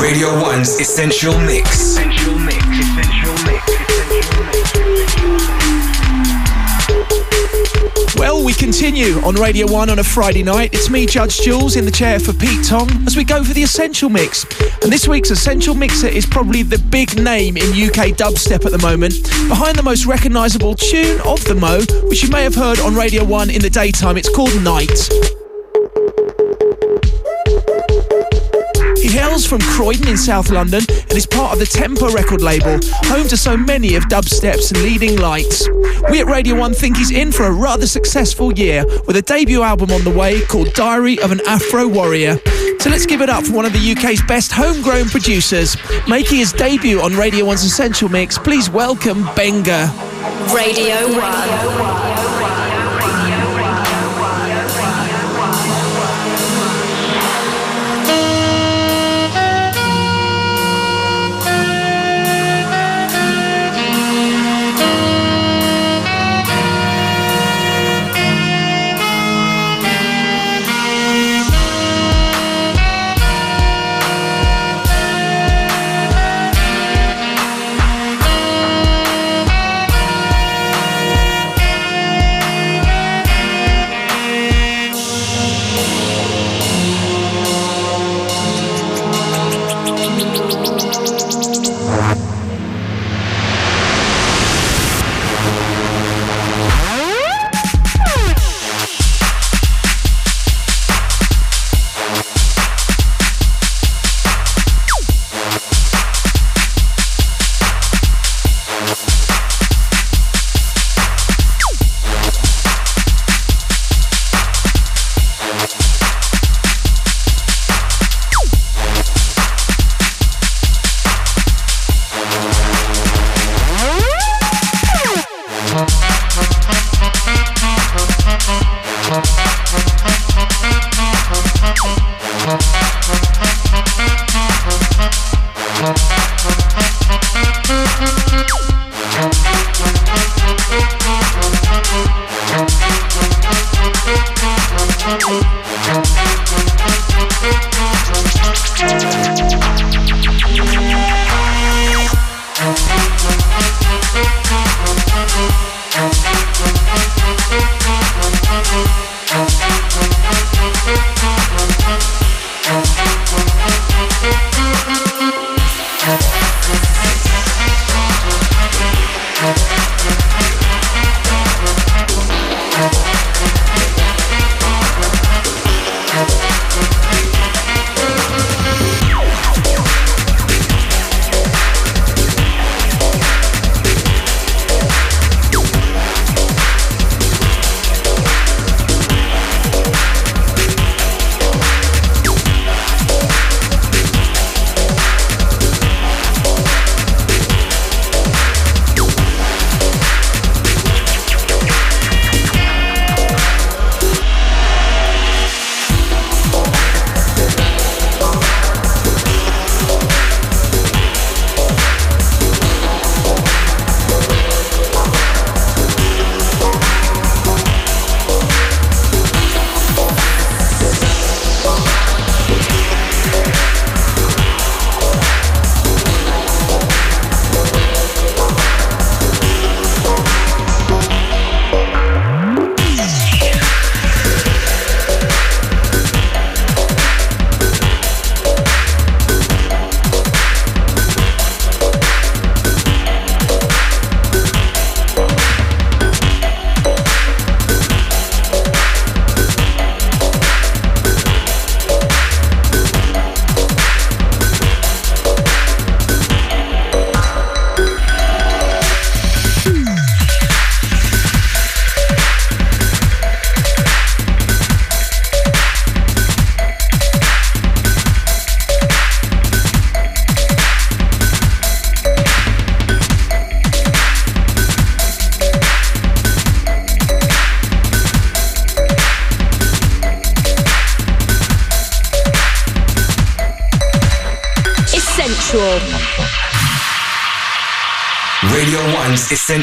Radio 1's Essential Mix. Essential Mix. Essential Mix. Essential Mix. Well, we continue on Radio 1 on a Friday night. It's me, Judge Jules, in the chair for Pete Tong as we go for the Essential Mix. And this week's Essential Mixer is probably the big name in UK dubstep at the moment, behind the most recognisable tune of the Mo, which you may have heard on Radio 1 in the daytime. It's called Night. From Croydon in South London and is part of the Tempa record label, home to so many of dubstep's leading lights. We at Radio 1 think he's in for a rather successful year with a debut album on the way called Diary of an Afro Warrior. So let's give it up for one of the UK's best homegrown producers, making his debut on Radio 1's Essential Mix. Please welcome Benga. Radio 1.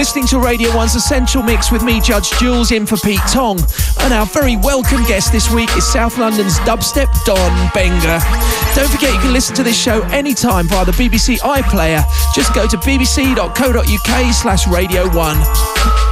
Radio 1's Essential Mix with me, Judge Jules, in for Pete Tong. And our very welcome guest this week is South London's dubstep Don Benga. Don't forget you can listen to this show anytime via the BBC iPlayer. Just go to bbc.co.uk slash Radio 1.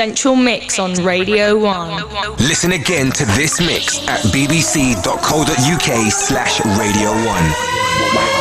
Essential Mix on Radio 1. Listen again to this mix at bbc.co.uk slash Radio 1.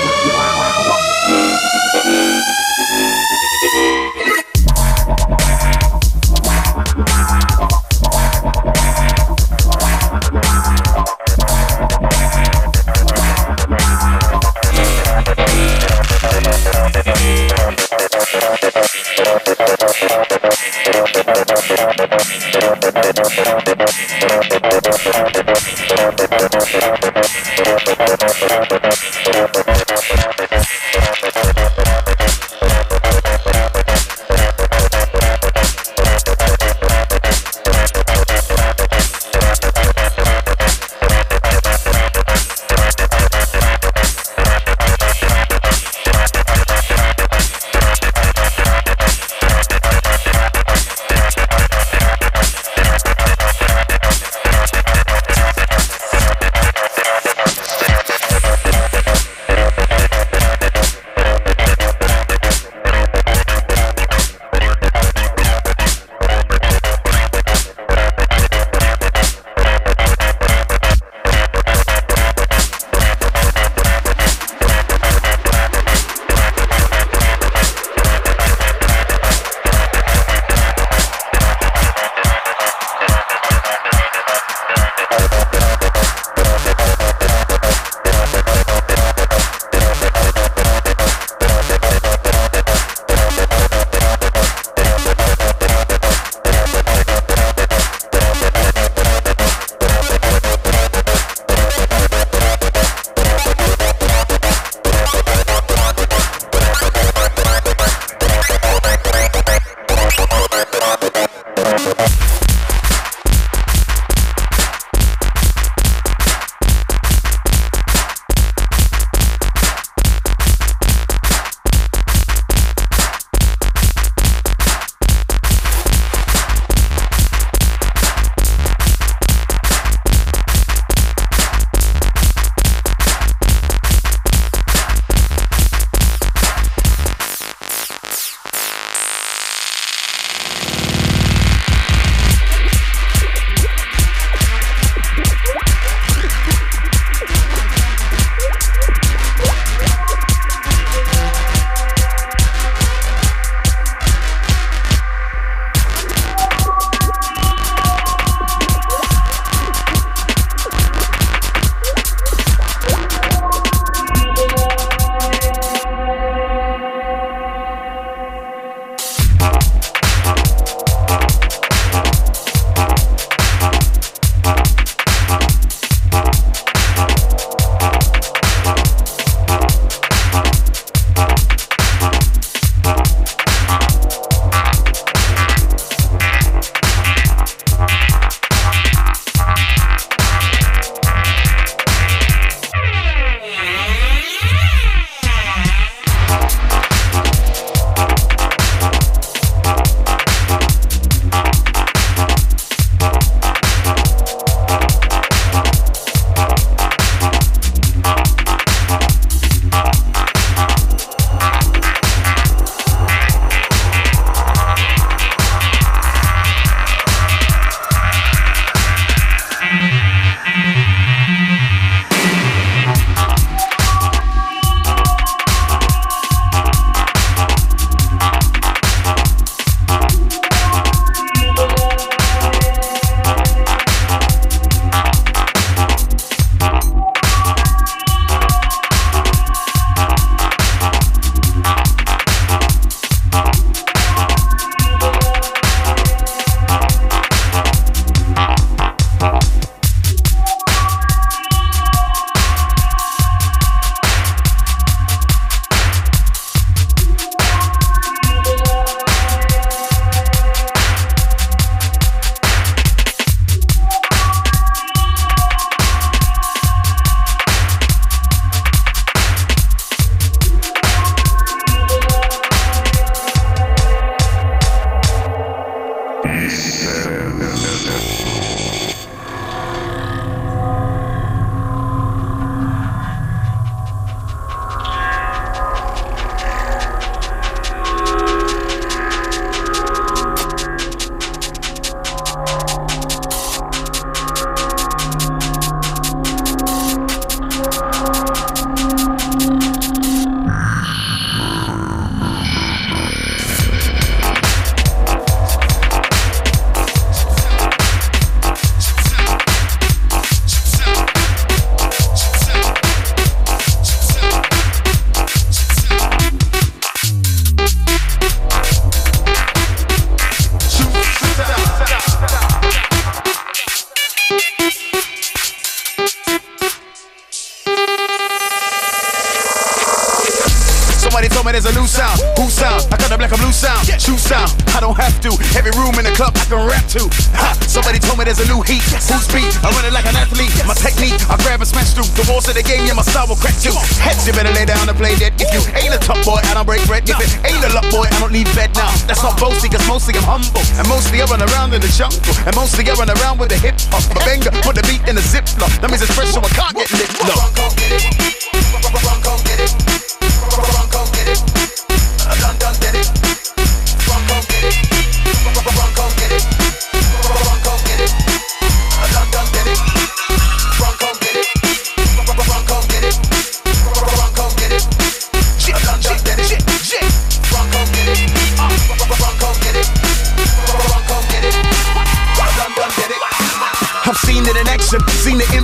Sound. I don't have to. Every room in the club I can rap to. Ha! Somebody told me there's a new heat. Who's beat? I run it like an athlete. My technique, I grab and smash through the walls of the game. Yeah, my style will crack too. Heads, you better lay down and play dead. If you ain't a top boy, I don't break bread. If it ain't a luck boy, I don't leave bed now. That's not boasting, cause mostly I'm humble. And mostly I run around in the jungle. And mostly I run around with the hip hop. My banger, put the beat in a ziplock. That means it's fresh, so I can't get lit. No.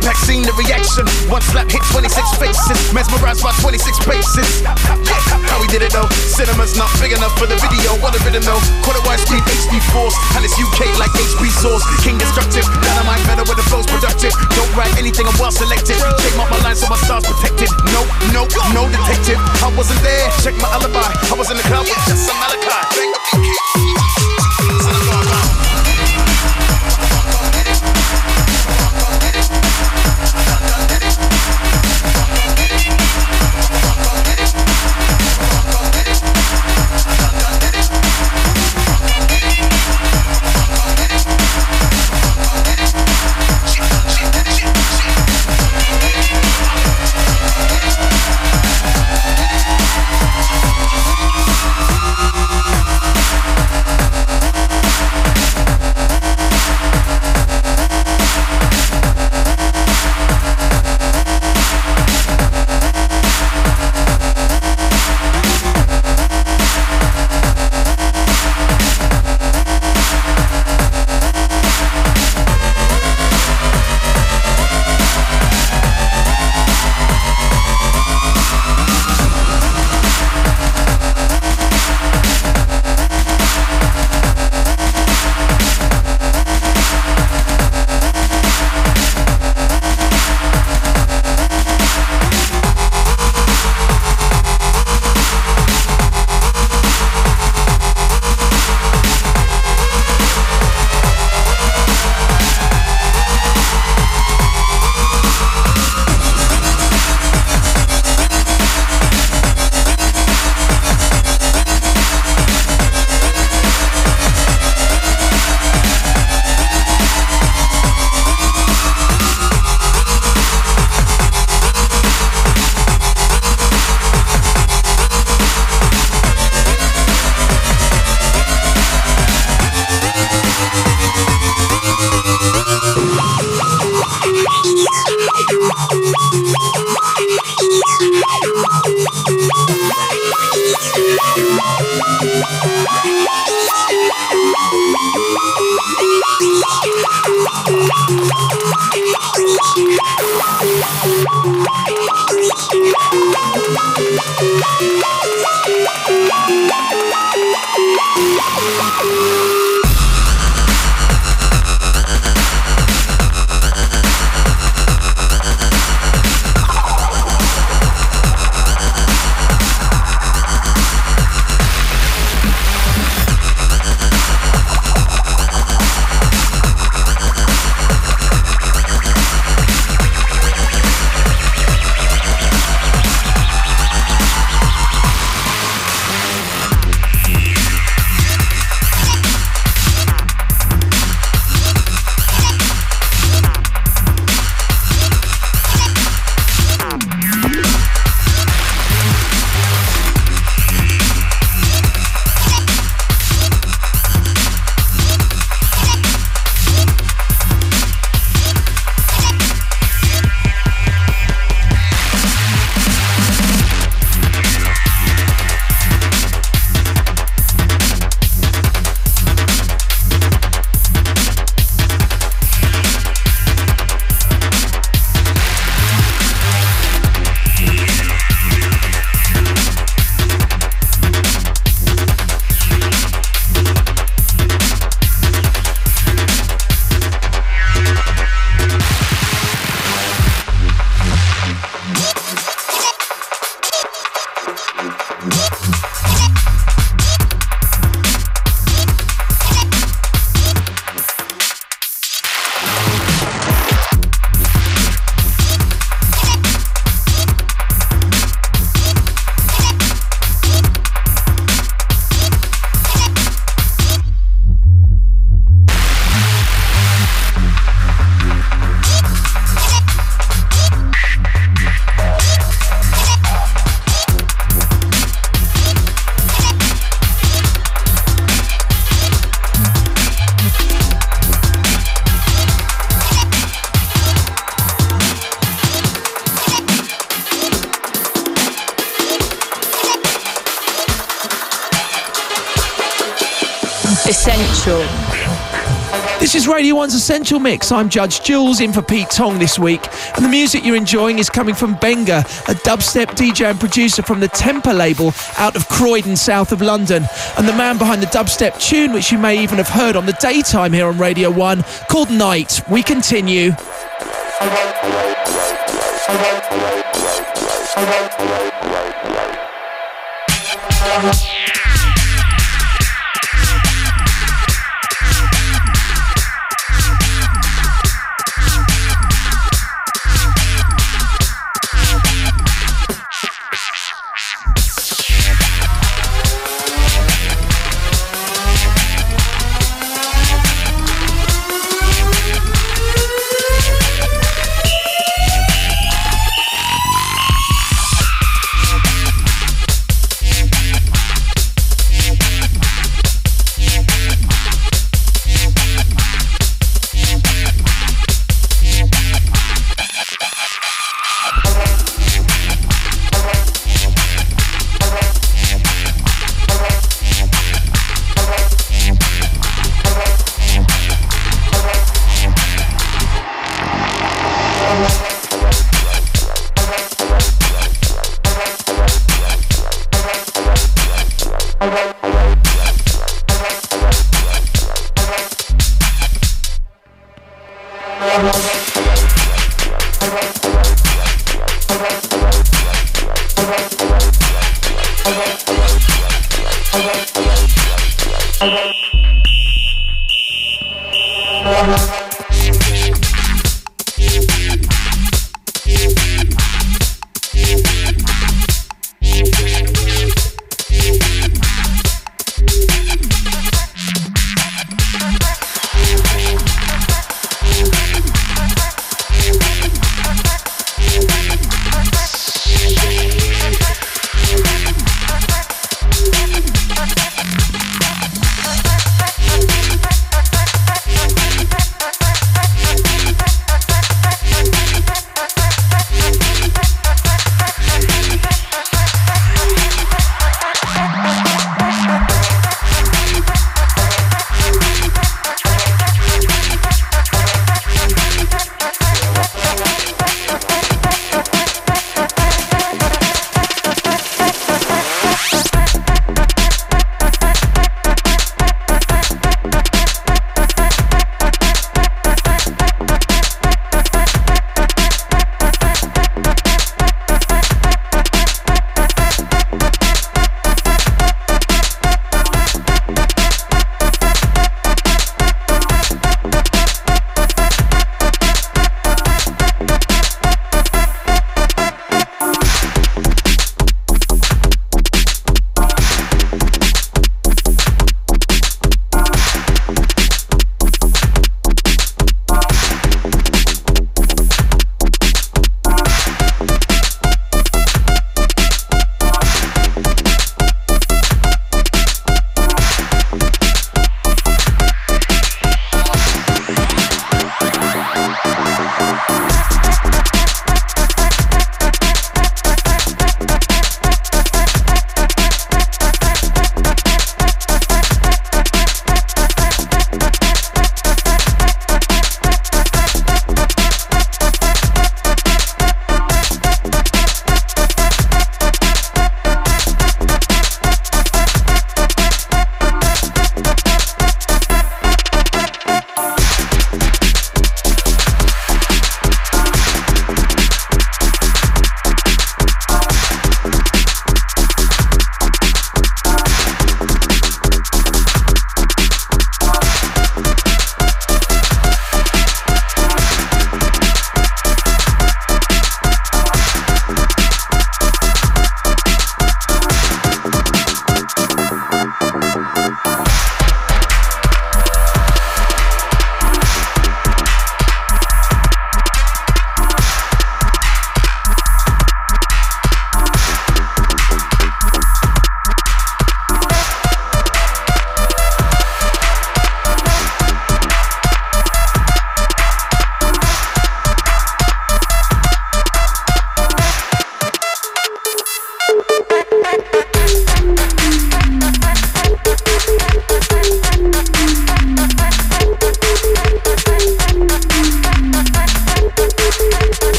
Impact, seen the reaction. One slap hit 26 faces, mesmerized by 26 paces. How we did it though. Cinema's not big enough for the video. What a rhythm though. Quarter wide screen HD force, and it's UK like HP Sauce. King destructive, dynamite better with the flow's productive. Don't write anything, I'm well selected. Out my lines so my stars protected. No, no, no detective. I wasn't there. Check my alibi. I was in the club with just some Malachi. Thank you. 1's Essential Mix. I'm Judge Jules in for Pete Tong this week. And the music you're enjoying is coming from Benga, a dubstep DJ and producer from the Tempa label out of Croydon, south of London. And the man behind the dubstep tune, which you may even have heard on the daytime here on Radio 1, called Night. We continue.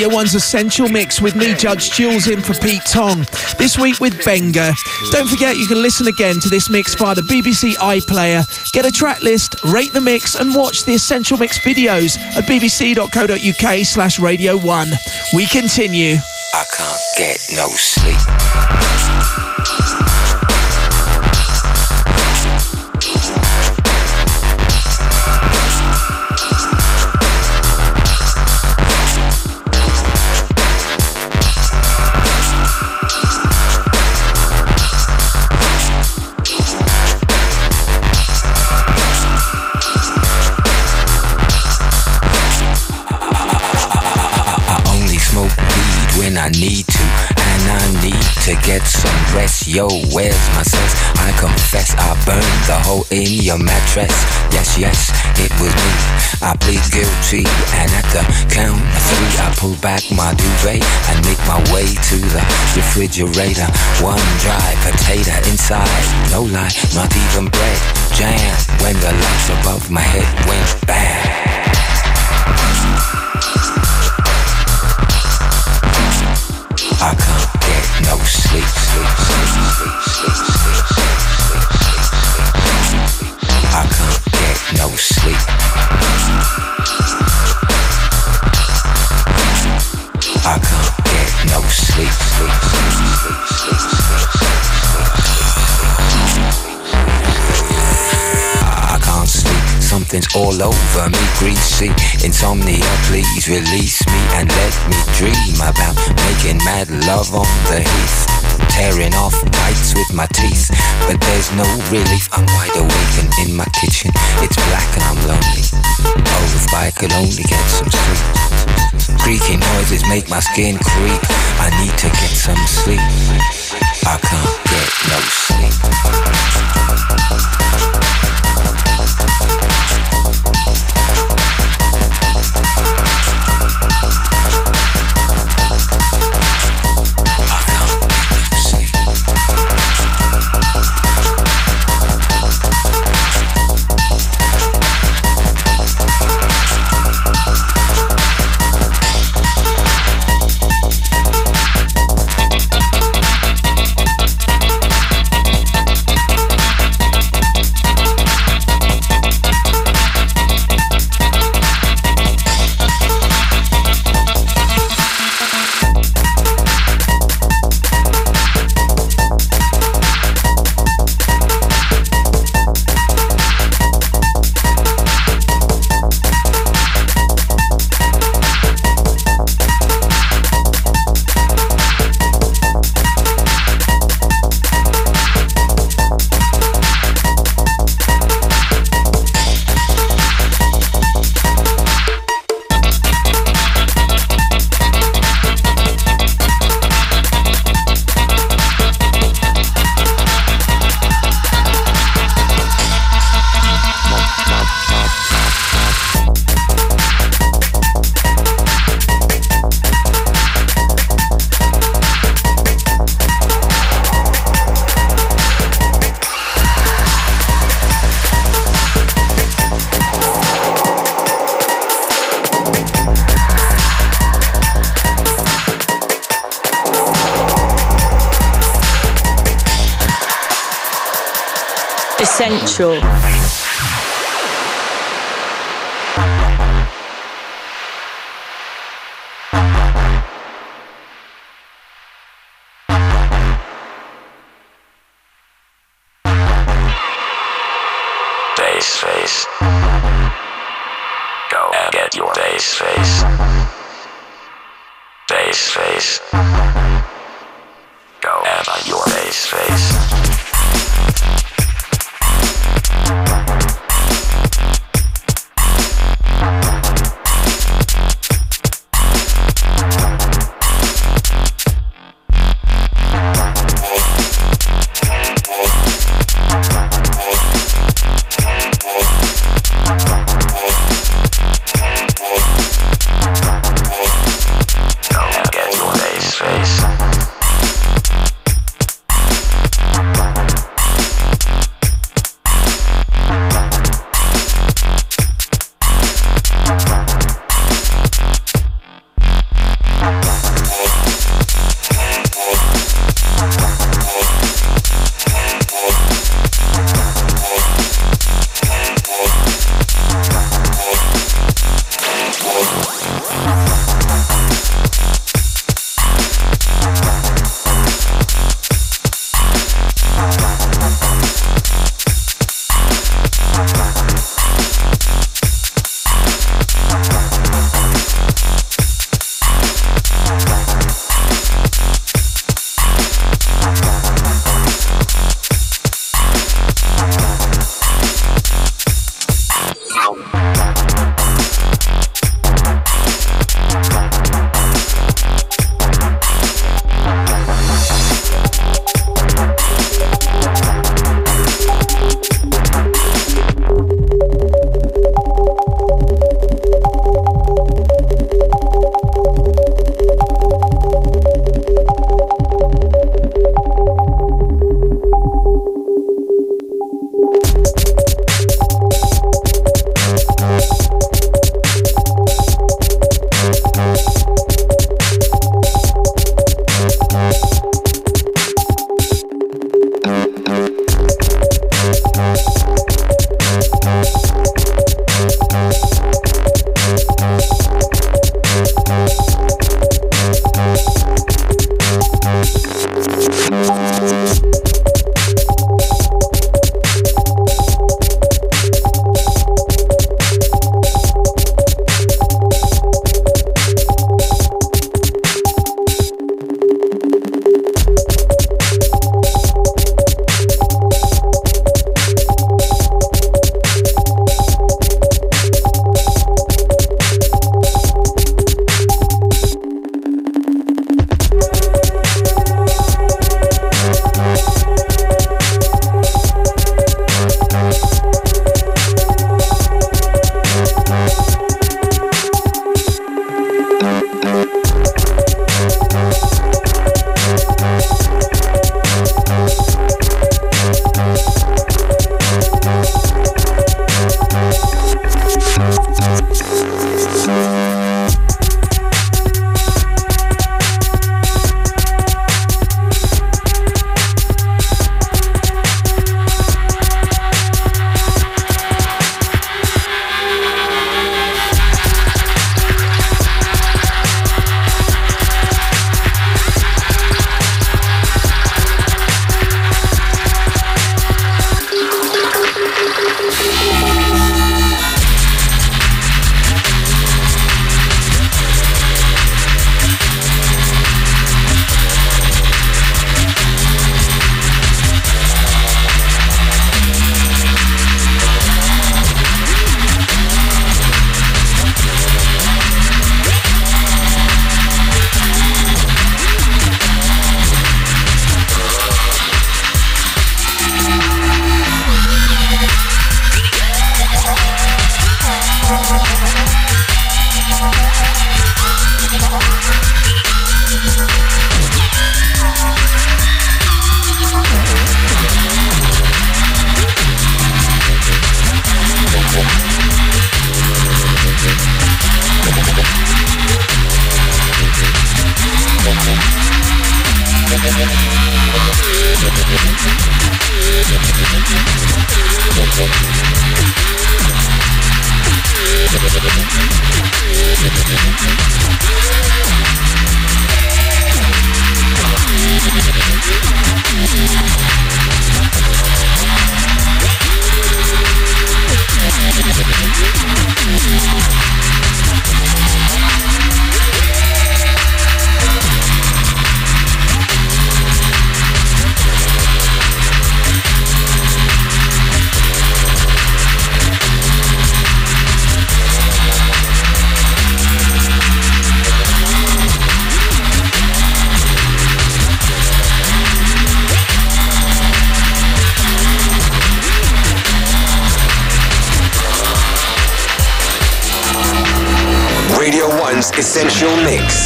Radio 1's Essential Mix with me, Judge Jules, in for Pete Tong. This week with Benga. Don't forget you can listen again to this mix via the BBC iPlayer. Get a track list, rate the mix, and watch the Essential Mix videos at bbc.co.uk slash Radio 1. We continue. I can't get no get some rest. Yo, where's my sense? I confess I burned the hole in your mattress. Yes, yes, it was me. I plead guilty, and at the count of three, I pull back my duvet and make my way to the refrigerator. One dry potato inside, no lie, not even bread. Jam when the lights above my head went bang. I get no sleep. I can't get no sleep. I can't get no sleep, Something's all over me, greasy. Insomnia, please release me and let me dream about making mad love on the heath. Tearing off bites with my teeth, but there's no relief. I'm wide awake and in my kitchen. It's black and I'm lonely. Oh, if I could only get some sleep. Creaking noises make my skin creep. I need to get some sleep. I can't get no sleep.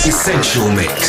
Essential Mix.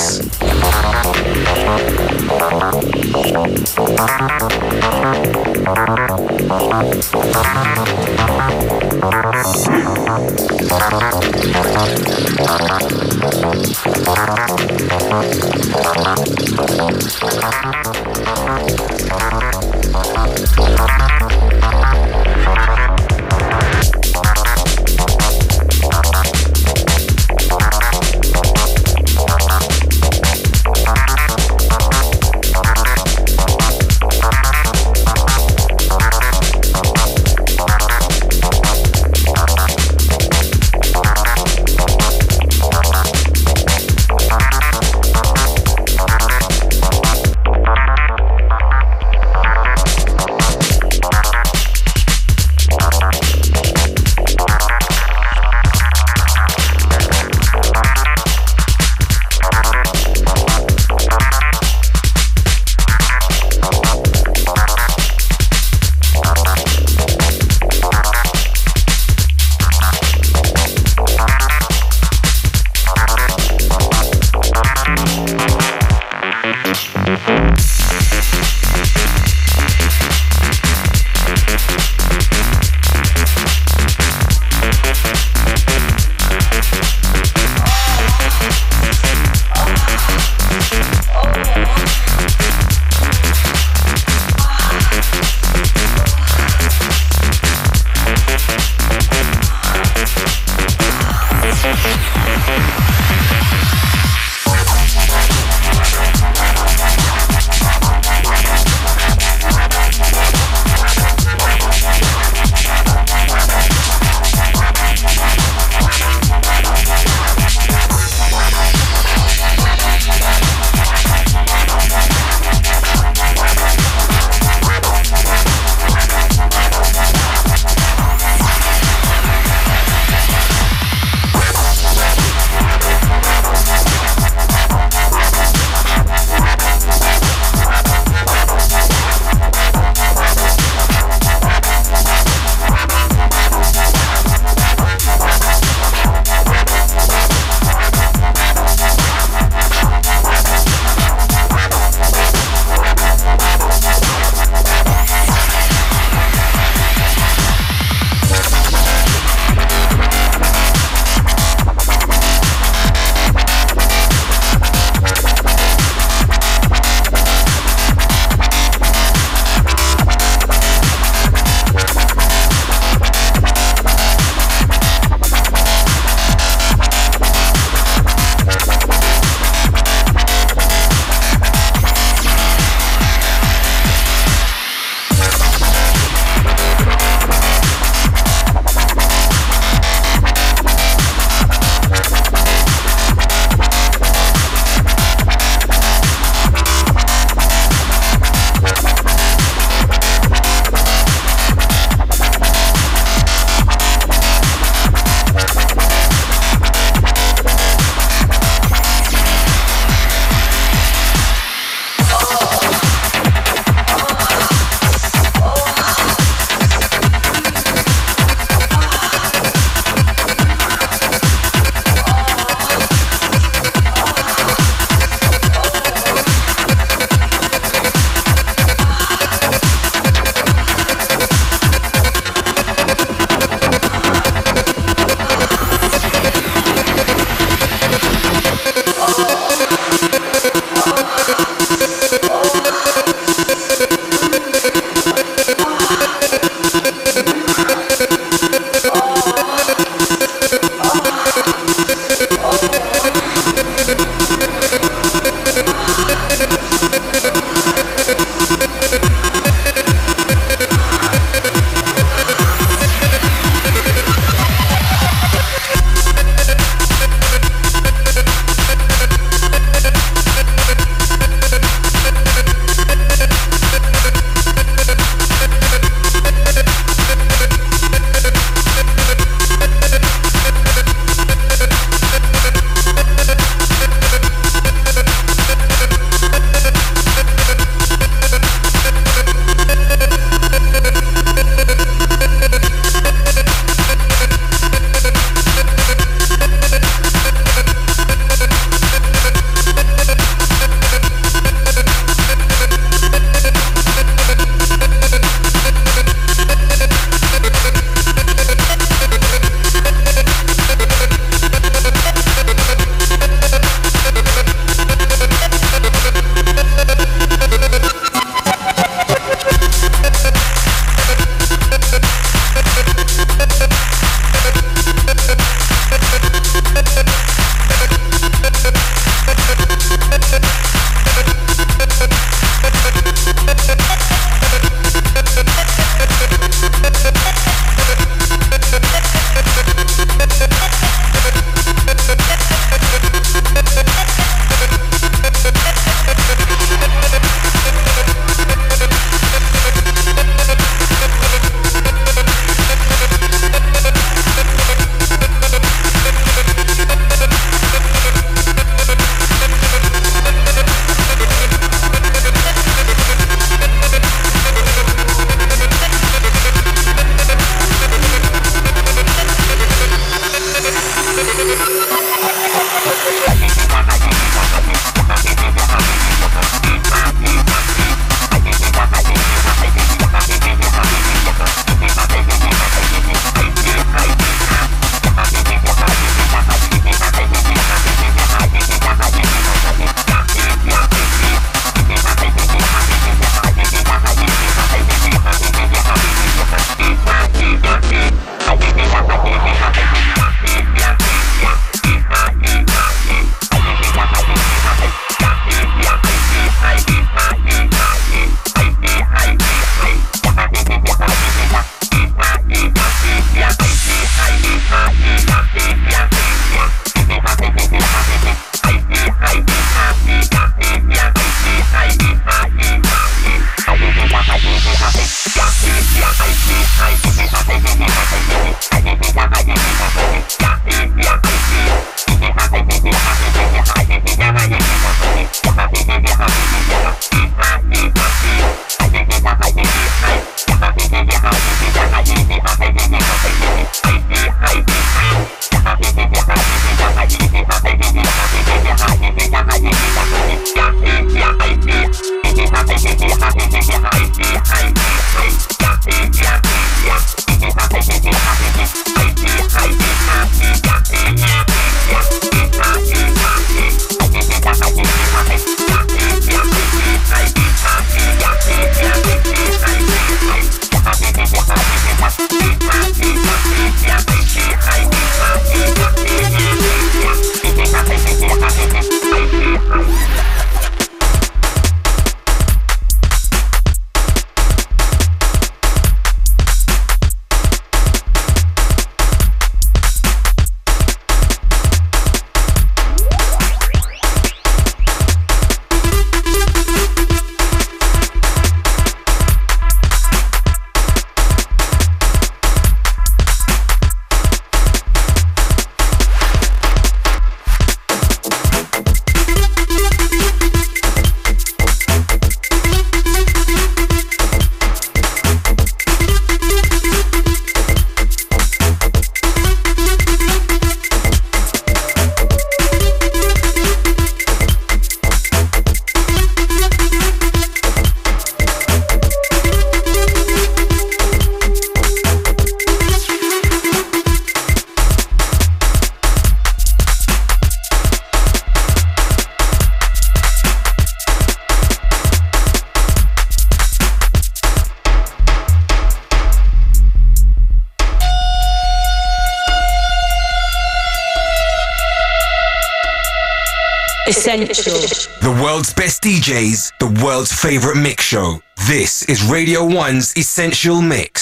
Favorite mix show. This is Radio 1's Essential Mix.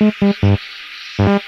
Mm-hmm.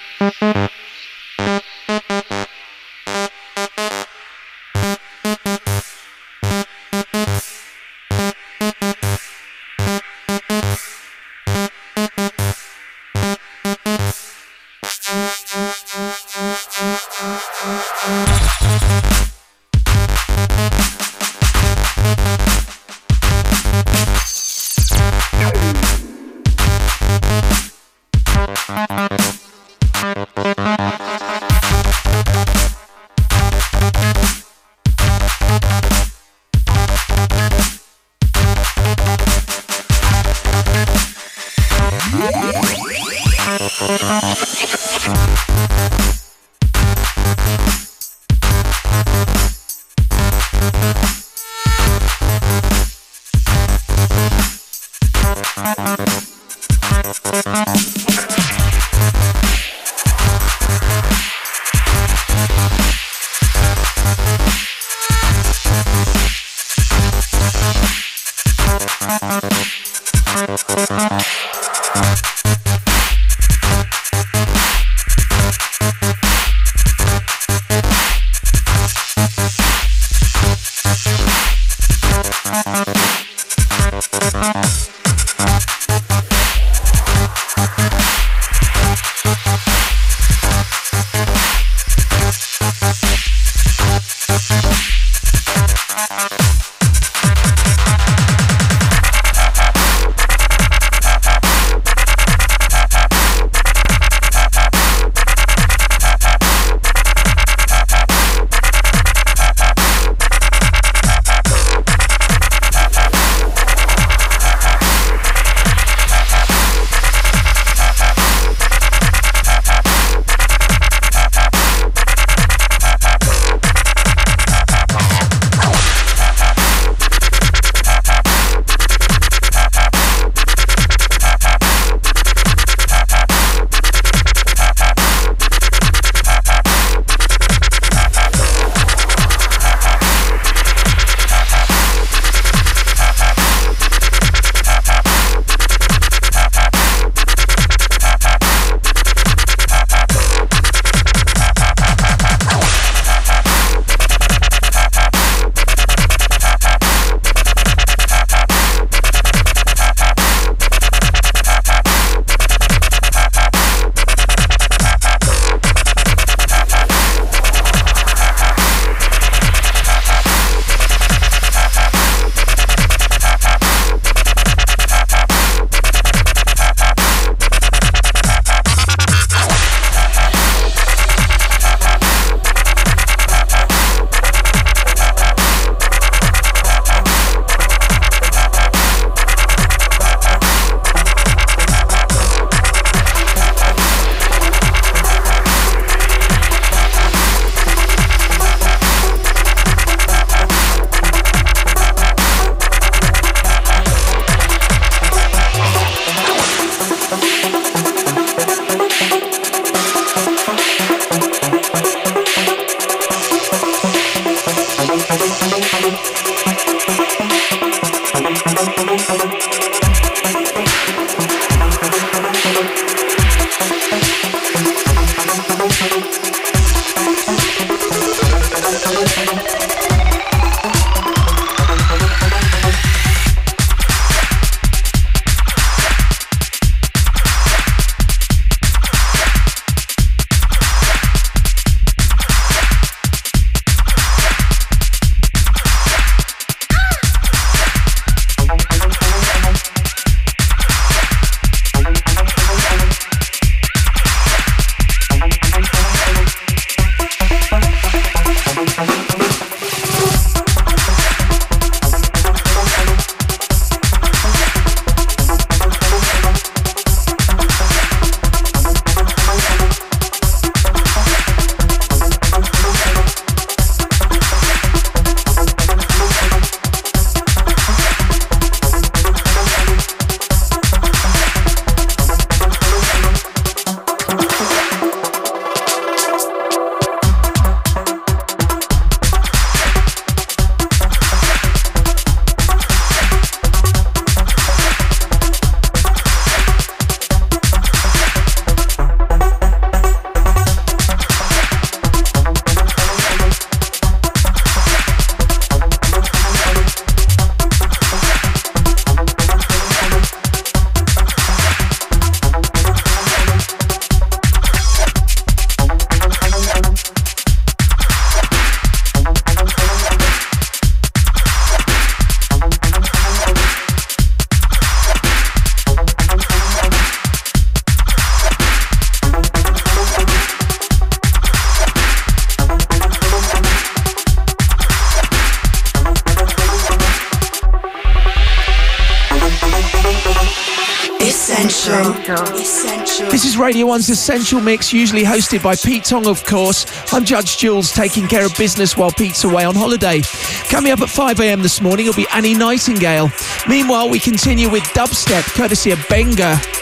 1's Essential Mix, usually hosted by Pete Tong, of course. I'm Judge Jules, taking care of business while Pete's away on holiday. Coming up at 5am this morning will be Annie Nightingale. Meanwhile, we continue with dubstep, courtesy of Benga.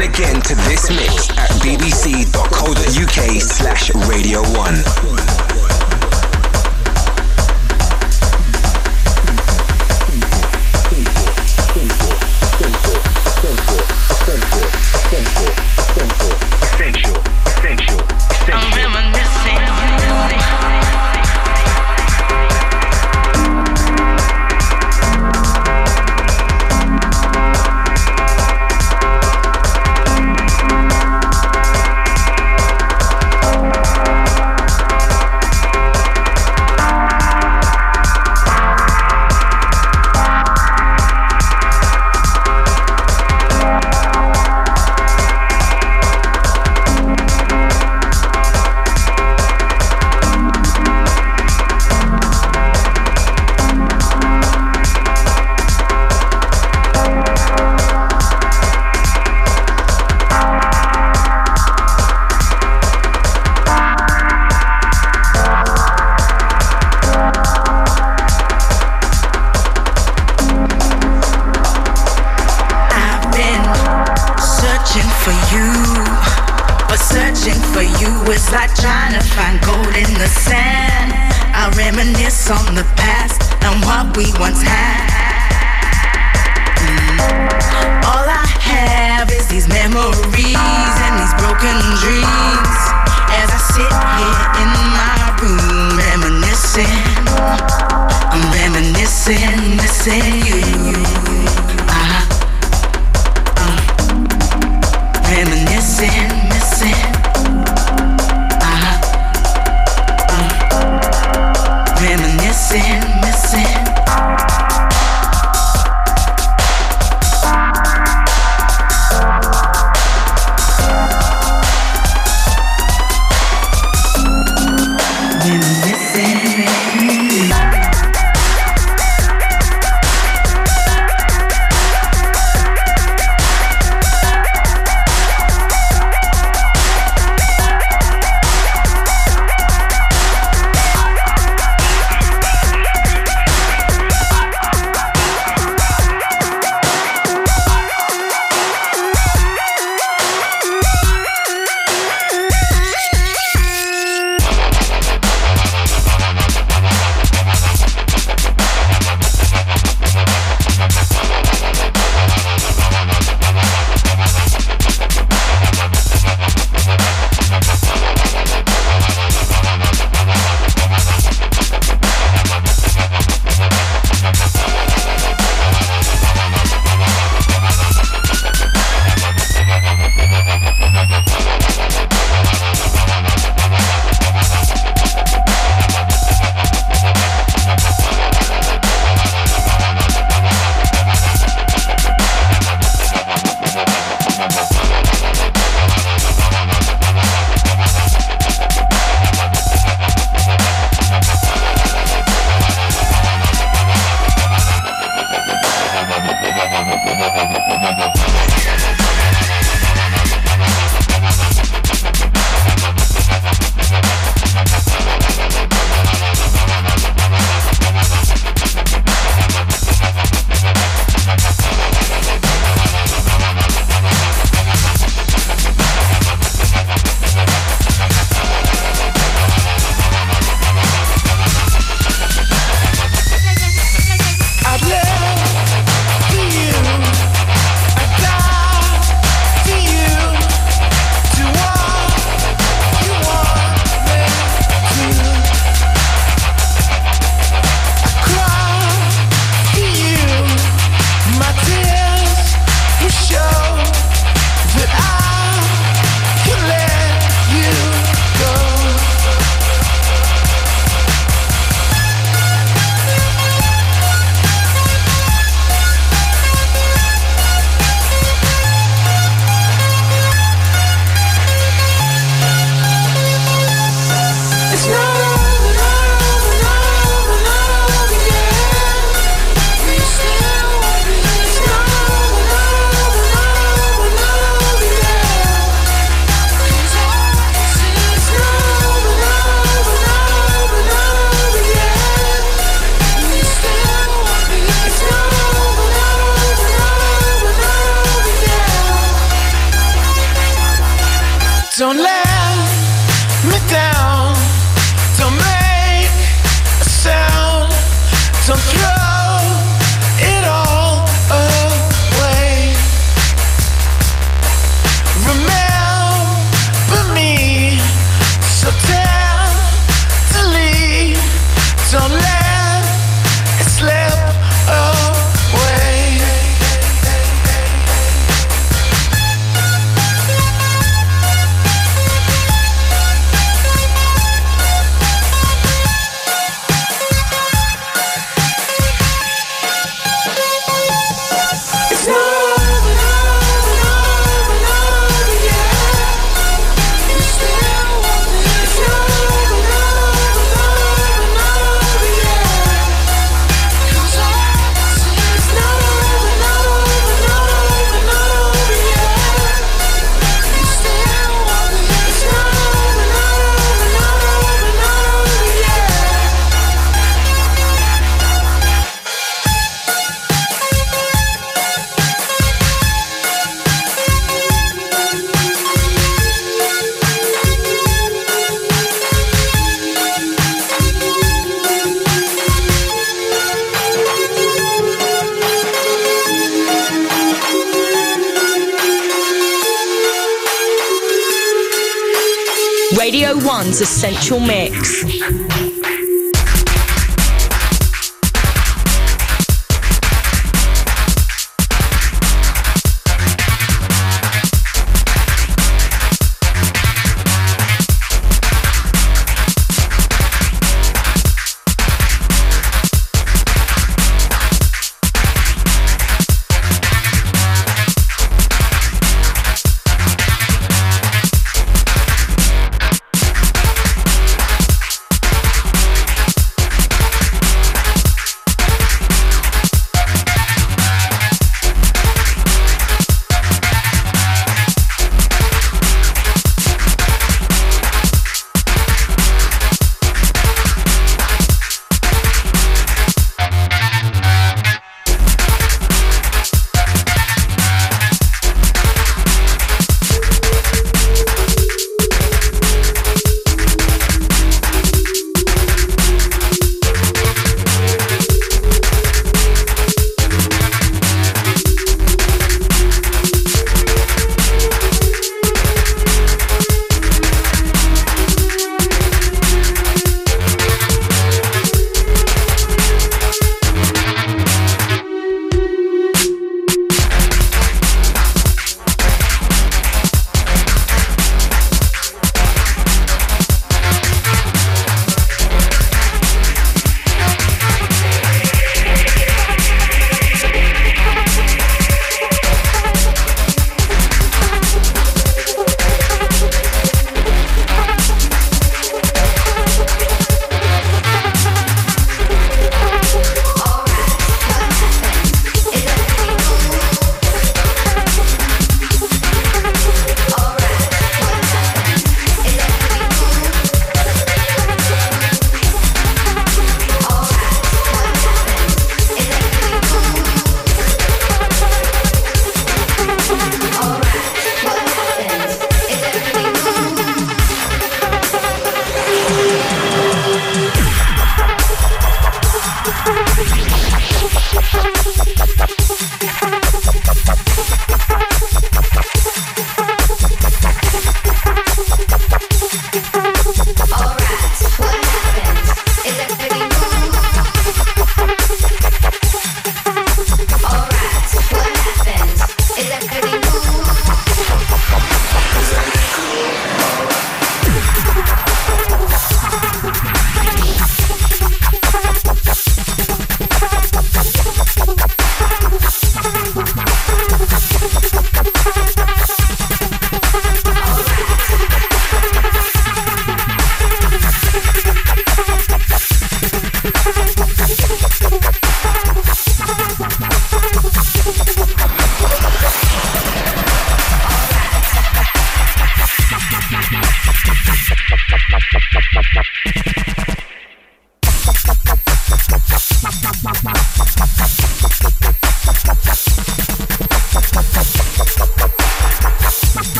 Listen again to this mix at bbc.co.uk slash Radio 1.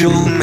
you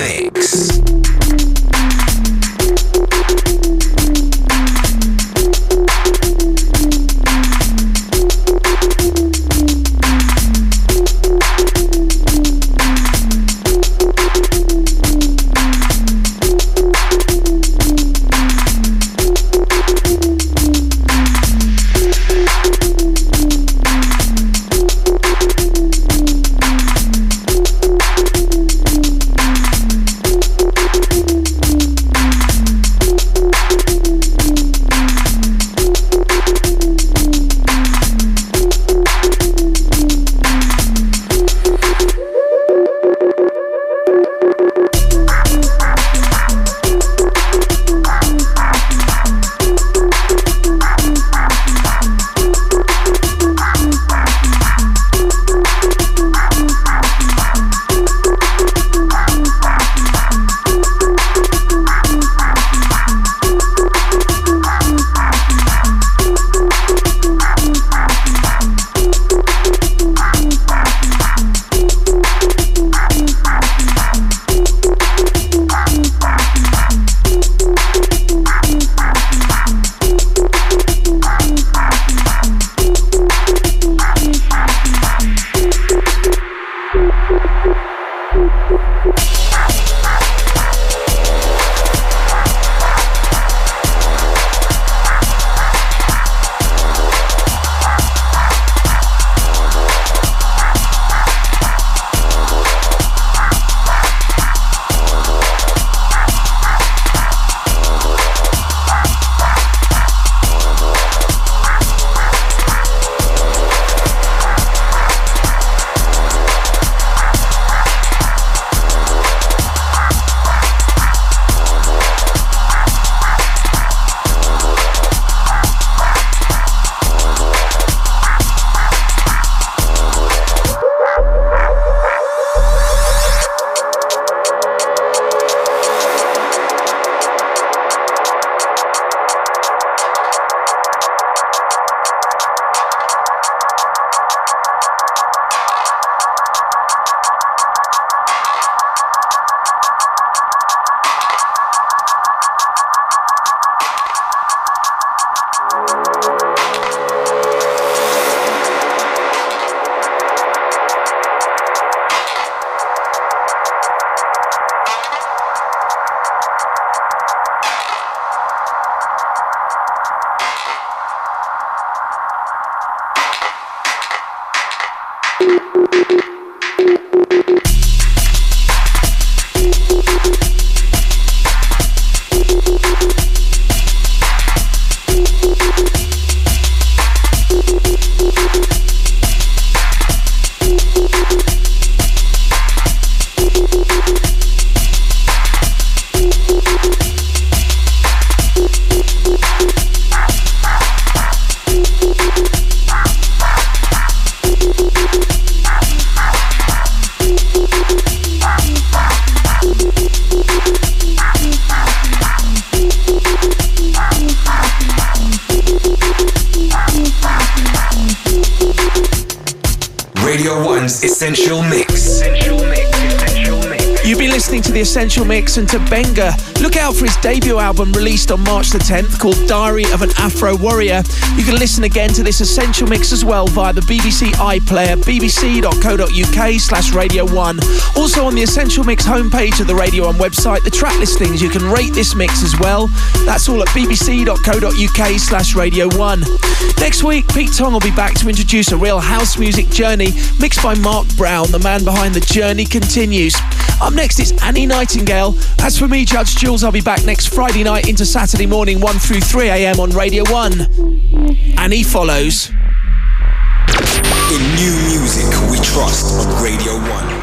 And to Benga. Look out for his debut album released on March the 10th called Diary of an Afro Warrior. You can listen again to this Essential Mix as well via the BBC iPlayer, bbc.co.uk slash Radio 1. Also on the Essential Mix homepage of the Radio 1 website, the track listings, you can rate this mix as well. That's all at bbc.co.uk slash Radio 1. Next week, Pete Tong will be back to introduce a real house music journey mixed by Mark Brown, the man behind The Journey Continues. Up next, it's Annie Nightingale. As for me, Judge Jules, I'll be back next Friday night into Saturday morning, 1 through 3 a.m. on Radio 1. Annie follows. In new music, we trust on Radio 1.